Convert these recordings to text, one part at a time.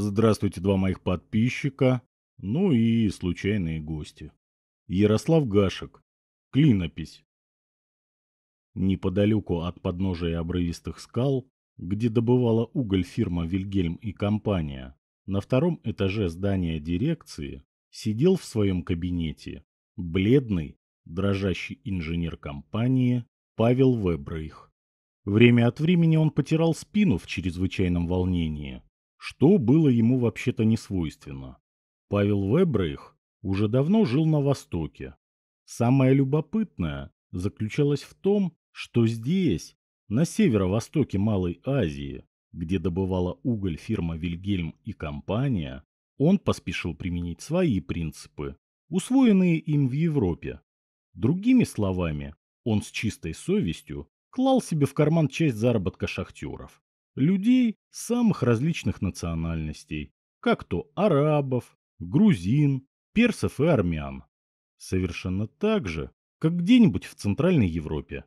Здравствуйте, два моих подписчика, ну и случайные гости. Ярослав Гашек. Клинопись. Неподалеку от подножия обрывистых скал, где добывала уголь фирма Вильгельм и компания, на втором этаже здания дирекции сидел в своем кабинете бледный, дрожащий инженер компании Павел Вебрейх. Время от времени он потирал спину в чрезвычайном волнении, что было ему вообще-то не свойственно. Павел Вебрейх уже давно жил на Востоке. Самое любопытное заключалось в том, что здесь, на северо-востоке Малой Азии, где добывала уголь фирма Вильгельм и компания, он поспешил применить свои принципы, усвоенные им в Европе. Другими словами, он с чистой совестью клал себе в карман часть заработка шахтеров. Людей самых различных национальностей, как то арабов, грузин, персов и армян. Совершенно так же, как где-нибудь в Центральной Европе.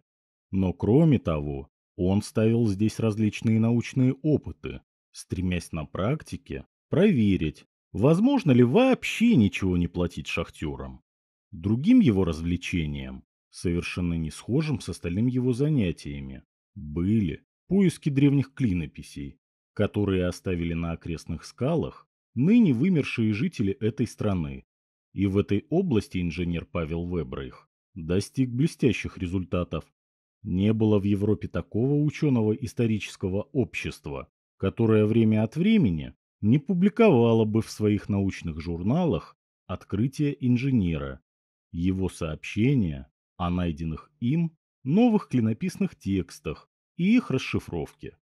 Но кроме того, он ставил здесь различные научные опыты, стремясь на практике проверить, возможно ли вообще ничего не платить шахтерам. Другим его развлечением, совершенно не схожим с остальными его занятиями, были поиски древних клинописей, которые оставили на окрестных скалах ныне вымершие жители этой страны. И в этой области инженер Павел Вебрейх достиг блестящих результатов. Не было в Европе такого ученого исторического общества, которое время от времени не публиковало бы в своих научных журналах открытия инженера, его сообщения о найденных им новых клинописных текстах и их расшифровке.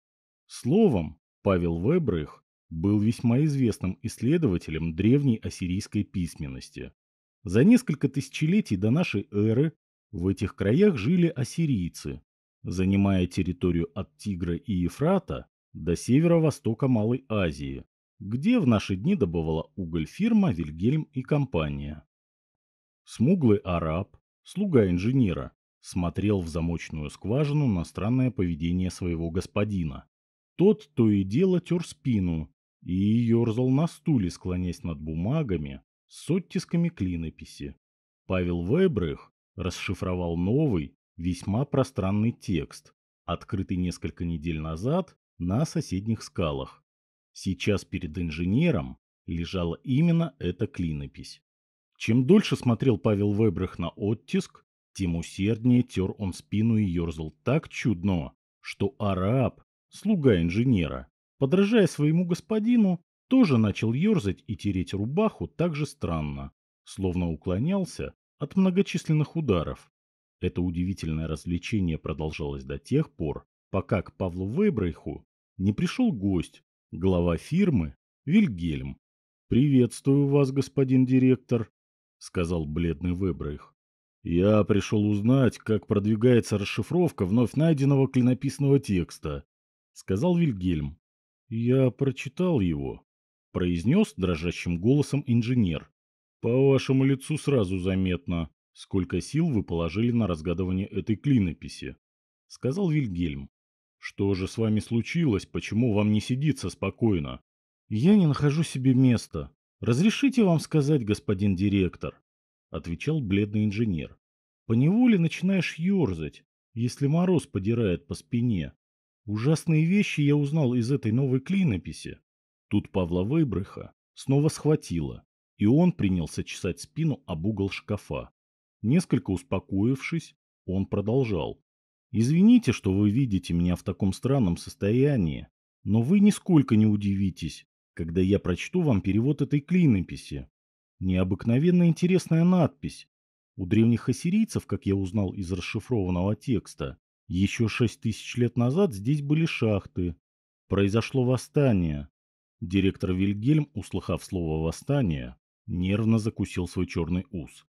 Словом, Павел Вебрейх был весьма известным исследователем древней ассирийской письменности. За несколько тысячелетий до нашей эры в этих краях жили ассирийцы, занимая территорию от Тигра и Ефрата до северо-востока Малой Азии, где в наши дни добывала уголь фирма Вильгельм и компания. Смуглый араб, слуга инженера, смотрел в замочную скважину на странное поведение своего господина. Тот то и дело тер спину и ерзал на стуле, склонясь над бумагами с оттисками клинописи. Павел Вебрых расшифровал новый, весьма пространный текст, открытый несколько недель назад на соседних скалах. Сейчас перед инженером лежала именно эта клинопись. Чем дольше смотрел Павел Вебрых на оттиск, тем усерднее тер он спину и ерзал так чудно, что араб, слуга инженера, подражая своему господину, тоже начал ерзать и тереть рубаху так же странно, словно уклонялся от многочисленных ударов. Это удивительное развлечение продолжалось до тех пор, пока к Павлу Вейбрейху не пришел гость, глава фирмы Вильгельм. «Приветствую вас, господин директор», — сказал бледный Вейбрейх. «Я пришел узнать, как продвигается расшифровка вновь найденного клинописного текста», — сказал Вильгельм. «Я прочитал его», — произнес дрожащим голосом инженер. «По вашему лицу сразу заметно, сколько сил вы положили на разгадывание этой клинописи», — сказал Вильгельм. «Что же с вами случилось? Почему вам не сидится спокойно?» «Я не нахожу себе места. Разрешите вам сказать, господин директор?» — отвечал бледный инженер. «Поневоле начинаешь ерзать, если мороз подирает по спине. Ужасные вещи я узнал из этой новой клинописи. Тут Павла Вейбреха снова схватило, и он принялся чесать спину об угол шкафа. Несколько успокоившись, он продолжал. «Извините, что вы видите меня в таком странном состоянии, но вы нисколько не удивитесь, когда я прочту вам перевод этой клинописи. Необыкновенно интересная надпись. У древних ассирийцев, как я узнал из расшифрованного текста, еще шесть тысяч лет назад здесь были шахты. Произошло восстание. Директор Вильгельм, услыхав слово «восстание», нервно закусил свой черный ус.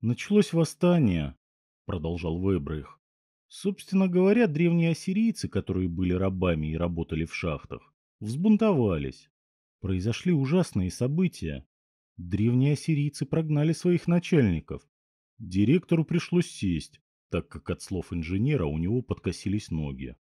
«Началось восстание», — продолжал Вебрейх. «Собственно говоря, древние ассирийцы, которые были рабами и работали в шахтах, взбунтовались. Произошли ужасные события. Древние ассирийцы прогнали своих начальников. Директору пришлось сесть, так как от слов инженера у него подкосились ноги.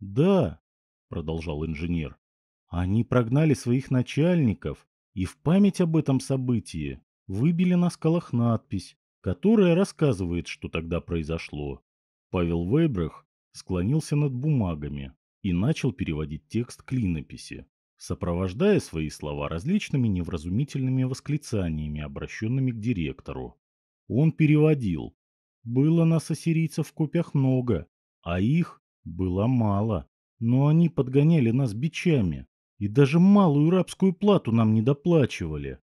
«Да», — продолжал инженер, — Они прогнали своих начальников и в память об этом событии выбили на скалах надпись, которая рассказывает, что тогда произошло. Павел Вейбрах склонился над бумагами и начал переводить текст клинописи, сопровождая свои слова различными невразумительными восклицаниями, обращенными к директору. Он переводил. Было нас ассирийцев в копьях много, а их было мало. Но они подгоняли нас бичами, и даже малую рабскую плату нам не доплачивали.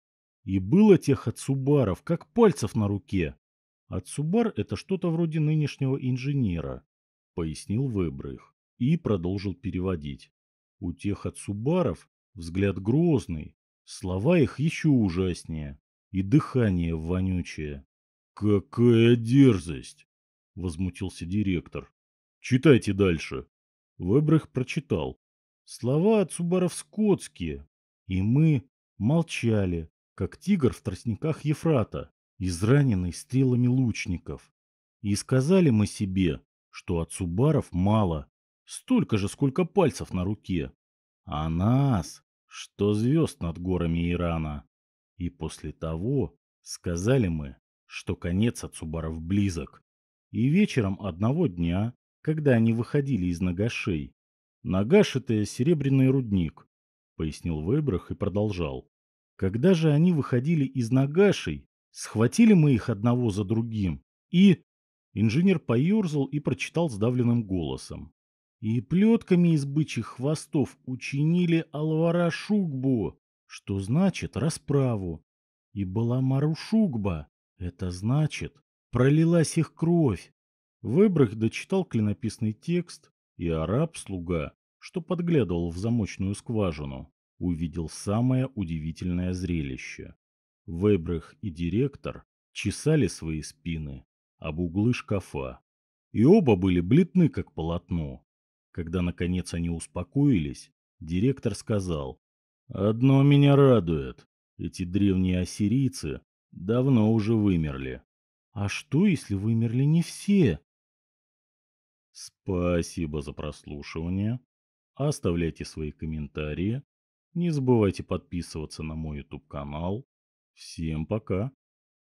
И было тех ацубаров, как пальцев на руке. Ацубар – это что-то вроде нынешнего инженера, пояснил Вебрых и продолжил переводить. У тех ацубаров взгляд грозный, слова их еще ужаснее, и дыхание вонючее. «Какая дерзость!» – возмутился директор. «Читайте дальше». Вебрых прочитал. Слова от Субаров скотские, и мы молчали, как тигр в тростниках Ефрата, израненный стрелами лучников. И сказали мы себе, что от Субаров мало, столько же, сколько пальцев на руке. А нас, что звезд над горами Ирана. И после того сказали мы, что конец от Субаров близок. И вечером одного дня когда они выходили из Нагашей. Нагаш – это серебряный рудник, пояснил Вейбрах и продолжал. Когда же они выходили из Нагашей, схватили мы их одного за другим и... Инженер поерзал и прочитал сдавленным голосом. И плетками из бычьих хвостов учинили Алвара Шугбу, что значит расправу. И была Марушугба, это значит, пролилась их кровь. Выбрах дочитал клинописный текст, и араб-слуга, что подглядывал в замочную скважину, увидел самое удивительное зрелище. Вейбрах и директор чесали свои спины об углы шкафа, и оба были бледны, как полотно. Когда, наконец, они успокоились, директор сказал, «Одно меня радует. Эти древние ассирийцы давно уже вымерли». «А что, если вымерли не все?» Спасибо за прослушивание. Оставляйте свои комментарии. Не забывайте подписываться на мой YouTube канал. Всем пока.